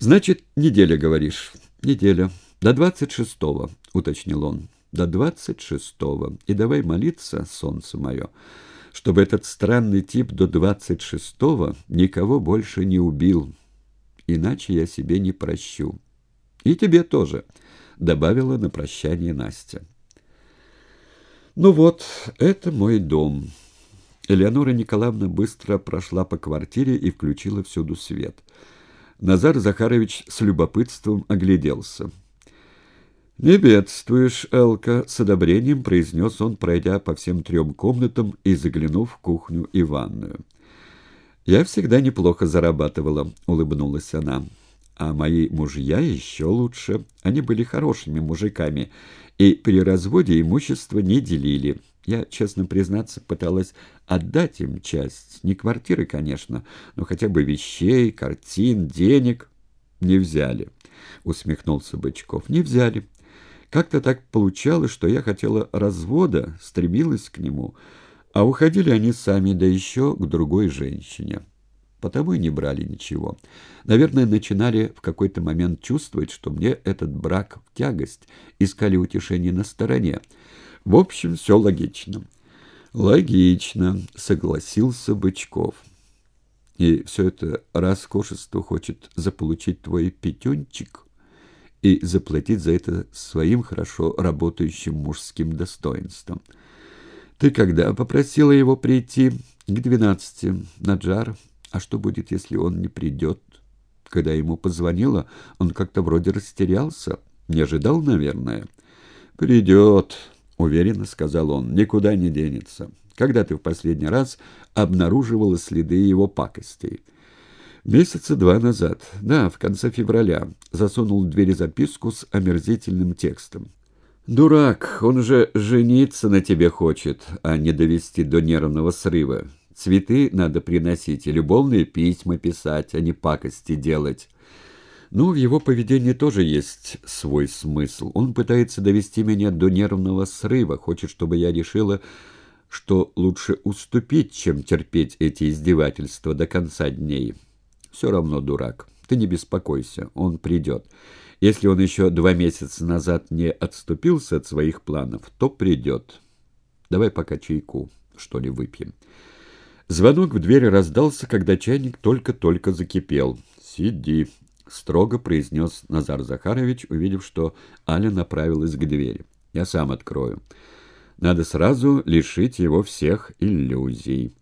«Значит, неделя, говоришь?» «Неделя. До двадцать шестого», — уточнил он. «До двадцать шестого. И давай молиться, солнце мое, чтобы этот странный тип до двадцать шестого никого больше не убил. Иначе я себе не прощу. И тебе тоже», — добавила на прощание Настя. «Ну вот, это мой дом». Элеонора Николаевна быстро прошла по квартире и включила всюду свет. Назар Захарович с любопытством огляделся. «Не бедствуешь, Элка», — с одобрением произнес он, пройдя по всем трем комнатам и заглянув в кухню и ванную. «Я всегда неплохо зарабатывала», — улыбнулась она. «А мои мужья еще лучше. Они были хорошими мужиками, и при разводе имущество не делили. Я, честно признаться, пыталась отдать им часть. Не квартиры, конечно, но хотя бы вещей, картин, денег. Не взяли, усмехнулся Бычков. Не взяли. Как-то так получалось, что я хотела развода, стремилась к нему, а уходили они сами, да еще к другой женщине. Потому и не брали ничего. Наверное, начинали в какой-то момент чувствовать, что мне этот брак в тягость, искали утешение на стороне. В общем, все логично. Логично, согласился Бычков. И все это роскошество хочет заполучить твой пятюнчик и заплатить за это своим хорошо работающим мужским достоинством. Ты когда попросила его прийти? К двенадцати. Наджар. А что будет, если он не придет? Когда ему позвонила, он как-то вроде растерялся. Не ожидал, наверное. «Придет», — уверенно сказал он, — никуда не денется. Когда ты в последний раз обнаруживала следы его пакостей? Месяца два назад. Да, в конце февраля. Засунул в дверь записку с омерзительным текстом. «Дурак, он же жениться на тебе хочет, а не довести до нервного срыва. Цветы надо приносить и любовные письма писать, а не пакости делать». Ну, в его поведении тоже есть свой смысл. Он пытается довести меня до нервного срыва, хочет, чтобы я решила, что лучше уступить, чем терпеть эти издевательства до конца дней. Все равно дурак. Ты не беспокойся, он придет. Если он еще два месяца назад не отступился от своих планов, то придет. Давай пока чайку, что ли, выпьем. Звонок в дверь раздался, когда чайник только-только закипел. «Сиди», — строго произнес Назар Захарович, увидев, что Аля направилась к двери. «Я сам открою. Надо сразу лишить его всех иллюзий».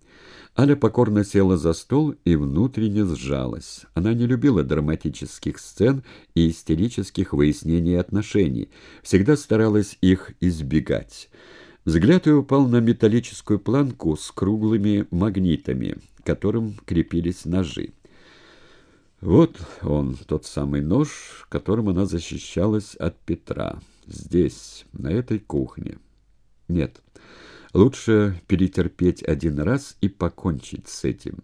Аля покорно села за стол и внутренне сжалась. Она не любила драматических сцен и истерических выяснений отношений, всегда старалась их избегать. Взгляд ее упал на металлическую планку с круглыми магнитами, к которым крепились ножи. Вот он, тот самый нож, которым она защищалась от Петра. Здесь, на этой кухне. Нет, лучше перетерпеть один раз и покончить с этим.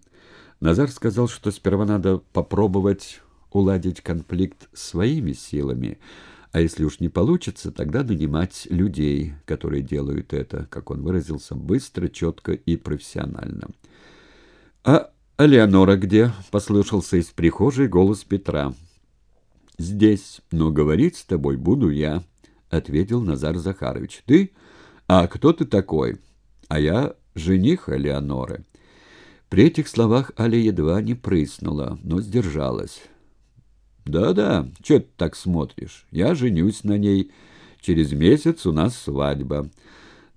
Назар сказал, что сперва надо попробовать уладить конфликт своими силами, а если уж не получится, тогда нанимать людей, которые делают это, как он выразился, быстро, четко и профессионально. А «А где?» — послышался из прихожей голос Петра. «Здесь, но говорить с тобой буду я», — ответил Назар Захарович. «Ты? А кто ты такой?» «А я жених Леоноры». При этих словах Аля едва не прыснула, но сдержалась. «Да-да, что ты так смотришь? Я женюсь на ней. Через месяц у нас свадьба».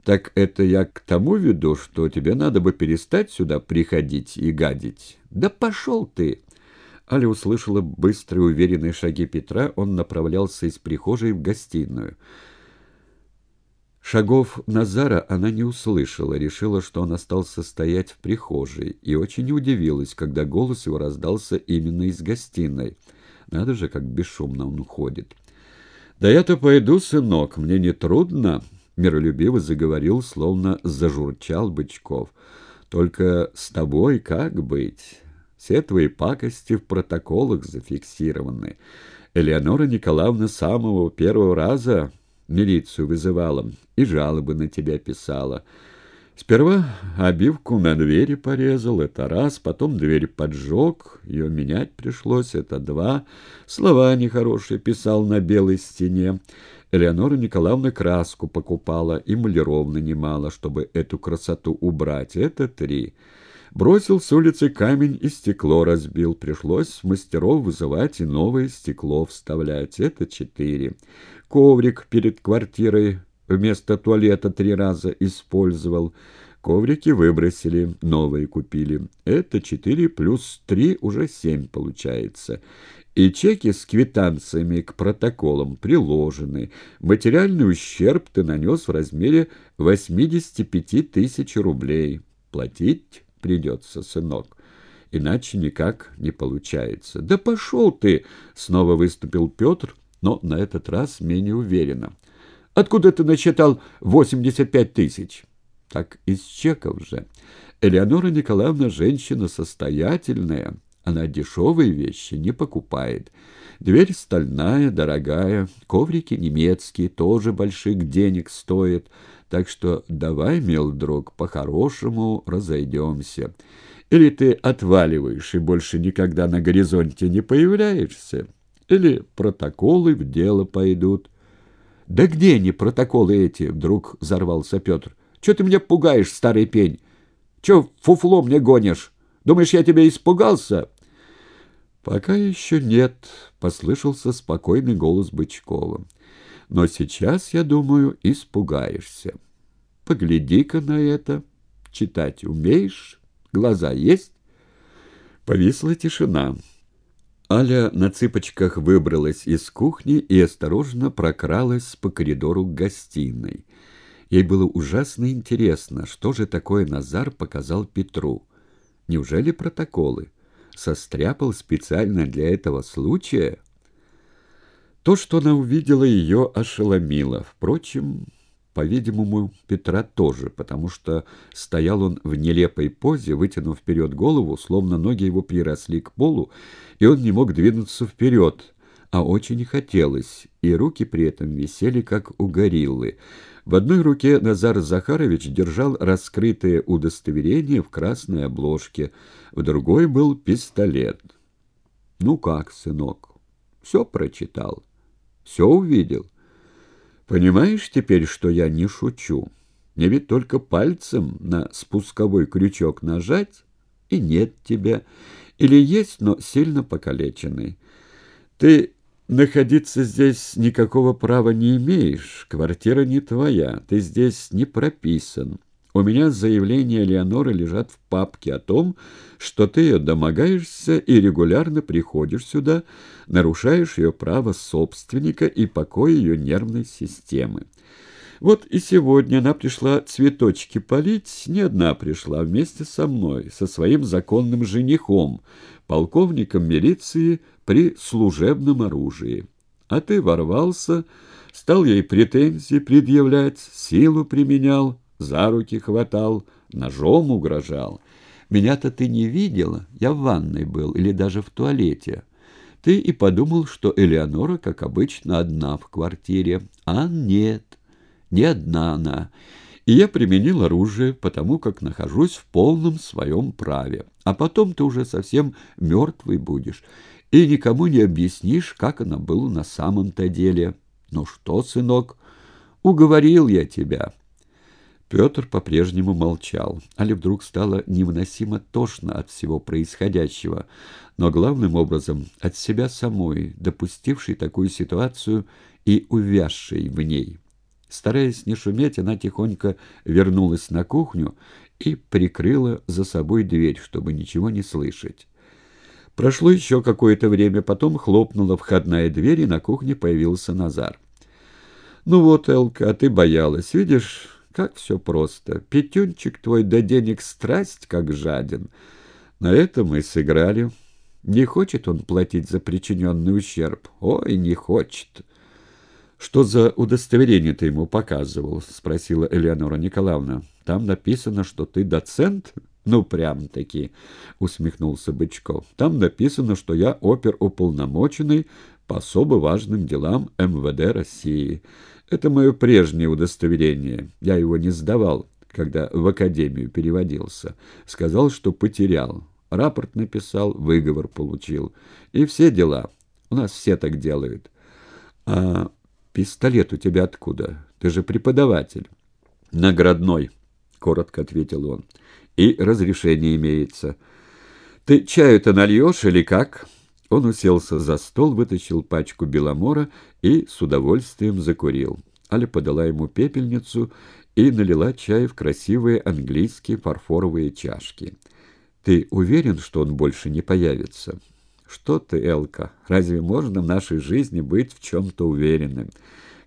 «Так это я к тому веду, что тебе надо бы перестать сюда приходить и гадить». «Да пошел ты!» Аля услышала быстрые уверенные шаги Петра, он направлялся из прихожей в гостиную. Шагов Назара она не услышала, решила, что он остался стоять в прихожей, и очень удивилась, когда голос его раздался именно из гостиной. Надо же, как бесшумно он уходит. «Да я-то пойду, сынок, мне не трудно», миролюбиво заговорил, словно зажурчал Бычков. «Только с тобой как быть? Все твои пакости в протоколах зафиксированы. Элеонора Николаевна самого первого раза милицию вызывала и жалобы на тебя писала. Сперва обивку на двери порезал, это раз, потом дверь поджег, ее менять пришлось, это два. Слова нехорошие писал на белой стене. Элеонора Николаевна краску покупала и малировно немало, чтобы эту красоту убрать, это три. Бросил с улицы камень и стекло разбил. Пришлось мастеров вызывать и новое стекло вставлять. Это четыре. Коврик перед квартирой вместо туалета три раза использовал. Коврики выбросили, новые купили. Это четыре плюс три уже семь получается. И чеки с квитанциями к протоколам приложены. Материальный ущерб ты нанес в размере 85 тысяч рублей. Платить придется, сынок. Иначе никак не получается. «Да пошел ты!» — снова выступил Петр, но на этот раз менее уверенно. Откуда ты начитал 85 тысяч? Так из чеков же. Элеонора Николаевна женщина состоятельная. Она дешевые вещи не покупает. Дверь стальная, дорогая, коврики немецкие, тоже больших денег стоят. Так что давай, мил друг, по-хорошему разойдемся. Или ты отваливаешь и больше никогда на горизонте не появляешься, или протоколы в дело пойдут. «Да где они, протоколы эти?» — вдруг взорвался Петр. «Че ты меня пугаешь, старый пень? Че фуфло мне гонишь? Думаешь, я тебя испугался?» «Пока еще нет», — послышался спокойный голос Бычкова. «Но сейчас, я думаю, испугаешься. Погляди-ка на это. Читать умеешь? Глаза есть?» Повисла тишина. Аля на цыпочках выбралась из кухни и осторожно прокралась по коридору к гостиной. Ей было ужасно интересно, что же такое Назар показал Петру. Неужели протоколы? Состряпал специально для этого случая? То, что она увидела, ее ошеломило. Впрочем, по-видимому, Петра тоже, потому что стоял он в нелепой позе, вытянув вперед голову, словно ноги его приросли к полу, и он не мог двинуться вперед, а очень хотелось, и руки при этом висели, как у гориллы. В одной руке Назар Захарович держал раскрытое удостоверение в красной обложке, в другой был пистолет. «Ну как, сынок, все прочитал, все увидел?» Понимаешь теперь, что я не шучу? Мне ведь только пальцем на спусковой крючок нажать, и нет тебя. Или есть, но сильно покалеченный. Ты находиться здесь никакого права не имеешь. Квартира не твоя, ты здесь не прописан. У меня заявления Леоноры лежат в папке о том, что ты ее домогаешься и регулярно приходишь сюда, нарушаешь ее право собственника и покой ее нервной системы. Вот и сегодня она пришла цветочки полить, не одна пришла, вместе со мной, со своим законным женихом, полковником милиции при служебном оружии. А ты ворвался, стал ей претензии предъявлять, силу применял, за руки хватал, ножом угрожал. Меня-то ты не видела, я в ванной был или даже в туалете. Ты и подумал, что Элеонора, как обычно, одна в квартире. А нет, не одна она. И я применил оружие, потому как нахожусь в полном своем праве. А потом ты уже совсем мертвый будешь, и никому не объяснишь, как она была на самом-то деле. Ну что, сынок, уговорил я тебя». Петр по-прежнему молчал. Али вдруг стало невыносимо тошно от всего происходящего, но главным образом от себя самой, допустившей такую ситуацию и увязшей в ней. Стараясь не шуметь, она тихонько вернулась на кухню и прикрыла за собой дверь, чтобы ничего не слышать. Прошло еще какое-то время, потом хлопнула входная дверь, и на кухне появился Назар. «Ну вот, Элка, а ты боялась, видишь...» Как все просто. Петюнчик твой до денег страсть, как жаден. На этом мы сыграли. Не хочет он платить за причиненный ущерб. Ой, не хочет. «Что за удостоверение ты ему показывал?» — спросила Элеонора Николаевна. «Там написано, что ты доцент?» «Ну, прям-таки», — усмехнулся Бычков. «Там написано, что я оперуполномоченный по особо важным делам МВД России». Это мое прежнее удостоверение. Я его не сдавал. когда в академию переводился. Сказал, что потерял. Рапорт написал, выговор получил. И все дела. У нас все так делают. А пистолет у тебя откуда? Ты же преподаватель. Наградной, коротко ответил он. И разрешение имеется. Ты чаю-то нальешь или как? Он уселся за стол, вытащил пачку беломора и с удовольствием закурил. Аля подала ему пепельницу и налила чай в красивые английские фарфоровые чашки. «Ты уверен, что он больше не появится?» «Что ты, Элка, разве можно в нашей жизни быть в чем-то уверенным?»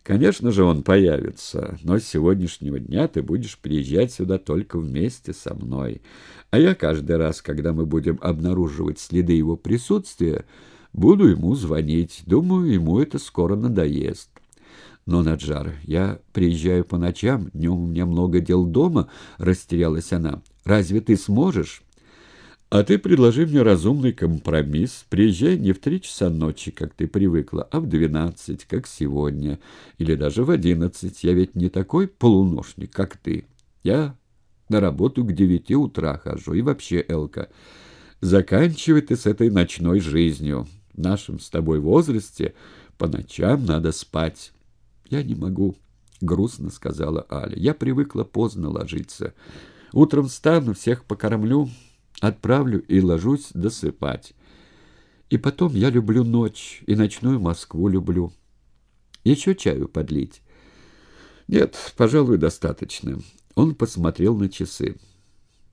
«Конечно же он появится, но с сегодняшнего дня ты будешь приезжать сюда только вместе со мной. А я каждый раз, когда мы будем обнаруживать следы его присутствия, буду ему звонить. Думаю, ему это скоро надоест». «Но, Наджар, я приезжаю по ночам, днем у меня много дел дома», — растерялась она. «Разве ты сможешь?» А ты предложи мне разумный компромисс. Приезжай не в три часа ночи, как ты привыкла, а в двенадцать, как сегодня, или даже в одиннадцать. Я ведь не такой полуношник, как ты. Я на работу к девяти утра хожу. И вообще, Элка, заканчивай ты с этой ночной жизнью. В нашем с тобой возрасте по ночам надо спать. Я не могу, — грустно сказала Аля. Я привыкла поздно ложиться. Утром встану, всех покормлю, Отправлю и ложусь досыпать. И потом я люблю ночь, и ночную Москву люблю. Еще чаю подлить? Нет, пожалуй, достаточно. Он посмотрел на часы.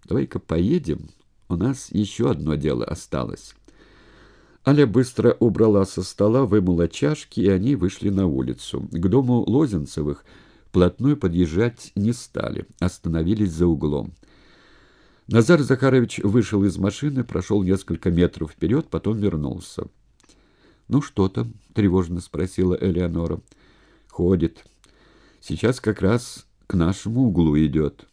Давай-ка поедем. У нас еще одно дело осталось. Аля быстро убрала со стола, вымыла чашки, и они вышли на улицу. К дому Лозенцевых вплотную подъезжать не стали, остановились за углом. Назар Захарович вышел из машины, прошел несколько метров вперед, потом вернулся. «Ну что там?» — тревожно спросила Элеонора. «Ходит. Сейчас как раз к нашему углу идет.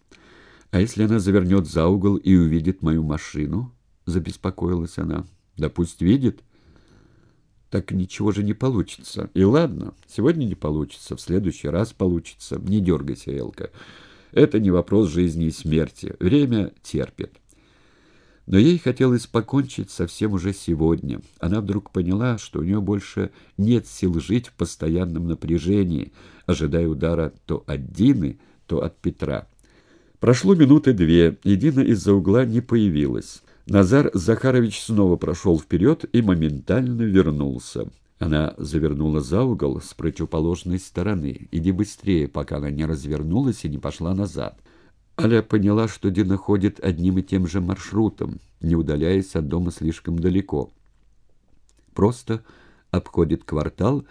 А если она завернет за угол и увидит мою машину?» — забеспокоилась она. «Да пусть видит. Так ничего же не получится. И ладно, сегодня не получится, в следующий раз получится. Не дергайся, Элка». Это не вопрос жизни и смерти. Время терпит. Но ей хотелось покончить совсем уже сегодня. Она вдруг поняла, что у нее больше нет сил жить в постоянном напряжении, ожидая удара то от Дины, то от Петра. Прошло минуты две, и Дина из-за угла не появилась. Назар Захарович снова прошел вперед и моментально вернулся. Она завернула за угол с противоположной стороны. «Иди быстрее, пока она не развернулась и не пошла назад». Аля поняла, что Дина ходит одним и тем же маршрутом, не удаляясь от дома слишком далеко. Просто обходит квартал,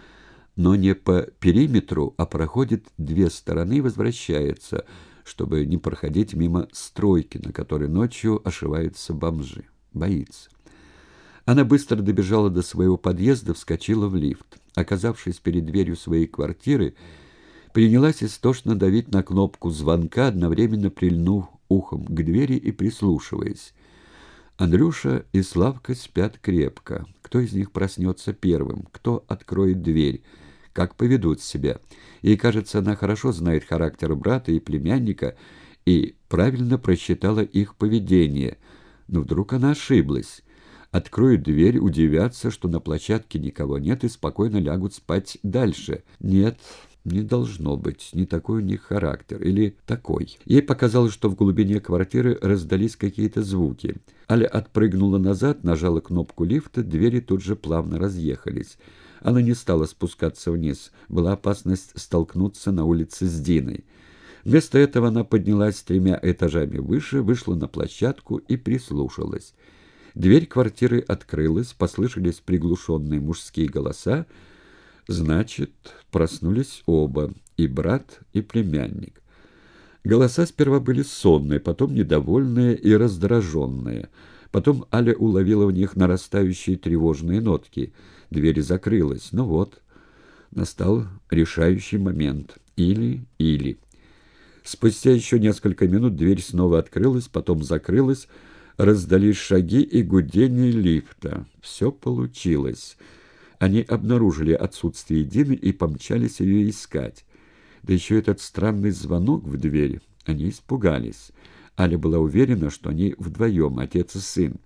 но не по периметру, а проходит две стороны и возвращается, чтобы не проходить мимо стройки, на которой ночью ошиваются бомжи. Боится. Она быстро добежала до своего подъезда, вскочила в лифт. Оказавшись перед дверью своей квартиры, принялась истошно давить на кнопку звонка, одновременно прильнув ухом к двери и прислушиваясь. Андрюша и Славка спят крепко. Кто из них проснется первым? Кто откроет дверь? Как поведут себя? Ей кажется, она хорошо знает характер брата и племянника и правильно просчитала их поведение. Но вдруг она ошиблась откроют дверь, удивятся, что на площадке никого нет, и спокойно лягут спать дальше. Нет, не должно быть, не такой у них характер, или такой. Ей показалось, что в глубине квартиры раздались какие-то звуки. Аля отпрыгнула назад, нажала кнопку лифта, двери тут же плавно разъехались. Она не стала спускаться вниз, была опасность столкнуться на улице с Диной. Вместо этого она поднялась тремя этажами выше, вышла на площадку и прислушалась. Дверь квартиры открылась, послышались приглушенные мужские голоса. Значит, проснулись оба, и брат, и племянник. Голоса сперва были сонные, потом недовольные и раздраженные. Потом Аля уловила в них нарастающие тревожные нотки. Дверь закрылась. Ну вот, настал решающий момент. Или-или. Спустя еще несколько минут дверь снова открылась, потом закрылась, раздались шаги и гудение лифта. Все получилось. Они обнаружили отсутствие Дины и помчались ее искать. Да еще этот странный звонок в двери. Они испугались. Аля была уверена, что они вдвоем, отец и сын.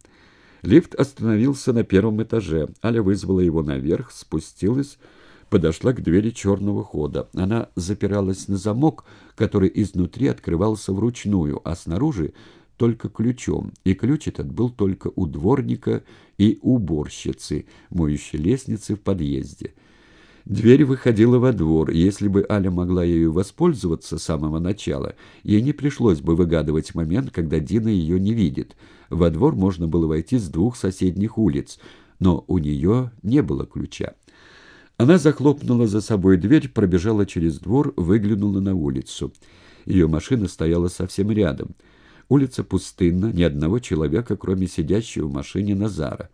Лифт остановился на первом этаже. Аля вызвала его наверх, спустилась, подошла к двери черного хода. Она запиралась на замок, который изнутри открывался вручную, а снаружи только ключом, и ключ этот был только у дворника и уборщицы, моющей лестницы в подъезде. Дверь выходила во двор, и если бы Аля могла ею воспользоваться с самого начала, ей не пришлось бы выгадывать момент, когда Дина ее не видит. Во двор можно было войти с двух соседних улиц, но у нее не было ключа. Она захлопнула за собой дверь, пробежала через двор, выглянула на улицу. Ее машина стояла совсем рядом. Улица пустынна, ни одного человека, кроме сидящего в машине Назара.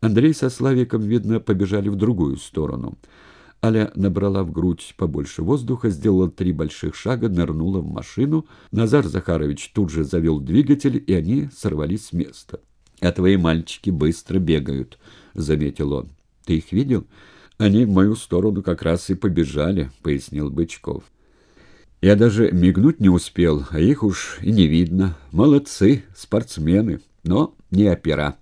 Андрей со Славиком, видно, побежали в другую сторону. Аля набрала в грудь побольше воздуха, сделала три больших шага, нырнула в машину. Назар Захарович тут же завел двигатель, и они сорвались с места. «А твои мальчики быстро бегают», — заметил он. «Ты их видел?» «Они в мою сторону как раз и побежали», — пояснил Бычков. «Я даже мигнуть не успел, а их уж и не видно. Молодцы, спортсмены, но не опера».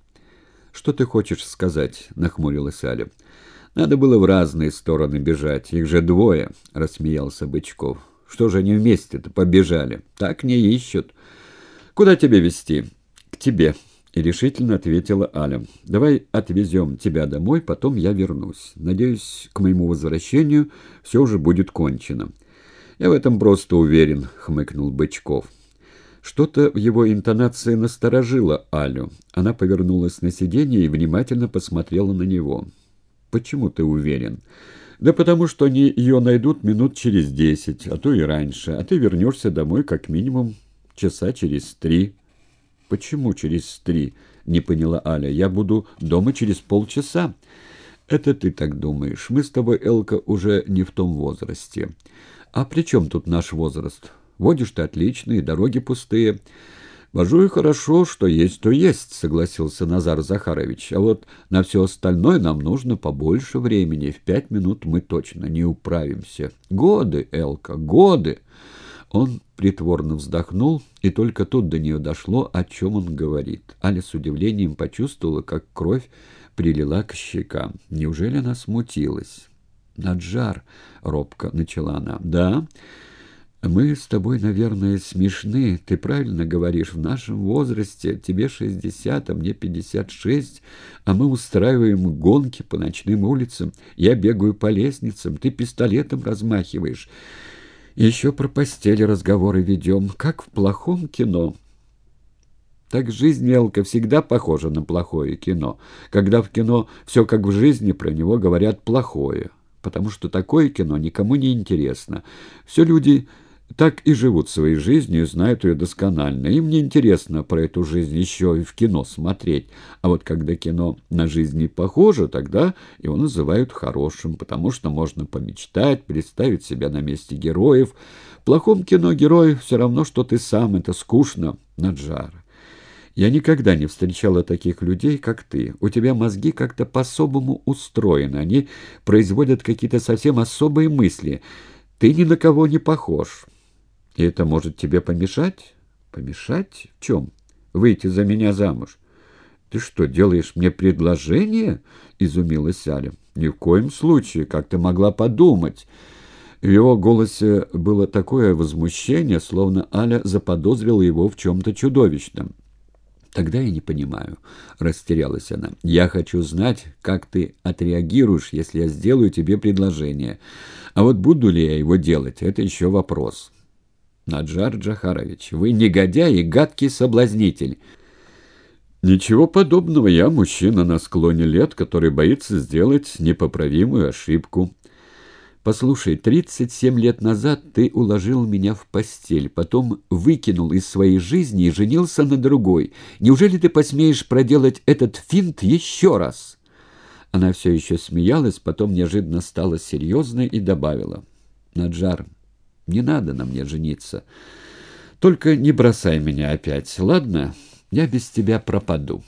«Что ты хочешь сказать?» — нахмурилась Аля. Надо было в разные стороны бежать. Их же двое, — рассмеялся Бычков. Что же они вместе-то побежали? Так не ищут. Куда тебе везти? К тебе. И решительно ответила Аля. «Давай отвезем тебя домой, потом я вернусь. Надеюсь, к моему возвращению все уже будет кончено». «Я в этом просто уверен», — хмыкнул Бычков. Что-то в его интонации насторожило Алю. Она повернулась на сиденье и внимательно посмотрела на него. Почему ты уверен? Да потому что они ее найдут минут через десять, а то и раньше, а ты вернешься домой как минимум часа через три. Почему через три? Не поняла Аля. Я буду дома через полчаса. Это ты так думаешь. Мы с тобой, Элка, уже не в том возрасте. А при чем тут наш возраст? Водишь ты отличные, дороги пустые. «Вожу и хорошо, что есть, то есть», — согласился Назар Захарович. «А вот на все остальное нам нужно побольше времени. В пять минут мы точно не управимся. Годы, Элка, годы!» Он притворно вздохнул, и только тут до нее дошло, о чем он говорит. Аля с удивлением почувствовала, как кровь прилила к щекам. Неужели она смутилась? «Наджар», — робко начала она. «Да?» «Мы с тобой, наверное, смешны. Ты правильно говоришь, в нашем возрасте тебе шестьдесят, а мне пятьдесят шесть, а мы устраиваем гонки по ночным улицам. Я бегаю по лестницам, ты пистолетом размахиваешь. Еще про постели разговоры ведем, как в плохом кино». Так жизнь мелко всегда похожа на плохое кино. Когда в кино все как в жизни, про него говорят плохое. Потому что такое кино никому не интересно. Все люди так и живут своей жизнью и знают ее досконально. Им не интересно про эту жизнь еще и в кино смотреть. А вот когда кино на жизнь не похоже, тогда его называют хорошим, потому что можно помечтать, представить себя на месте героев. В плохом кино герой все равно, что ты сам, это скучно, Наджар. Я никогда не встречала таких людей, как ты. У тебя мозги как-то по-особому устроены, они производят какие-то совсем особые мысли. Ты ни на кого не похож». И это может тебе помешать? Помешать? В чем? Выйти за меня замуж? Ты что, делаешь мне предложение? Изумилась Аля. Ни в коем случае, как ты могла подумать? В его голосе было такое возмущение, словно Аля заподозрила его в чем-то чудовищном. «Тогда я не понимаю», — растерялась она. «Я хочу знать, как ты отреагируешь, если я сделаю тебе предложение. А вот буду ли я его делать, это еще вопрос». Наджар Джахарович, вы негодяй и гадкий соблазнитель. Ничего подобного, я мужчина на склоне лет, который боится сделать непоправимую ошибку. Послушай, 37 лет назад ты уложил меня в постель, потом выкинул из своей жизни и женился на другой. Неужели ты посмеешь проделать этот финт еще раз?» Она все еще смеялась, потом неожиданно стала серьезной и добавила. «Наджар, не надо на мне жениться. Только не бросай меня опять, ладно? Я без тебя пропаду».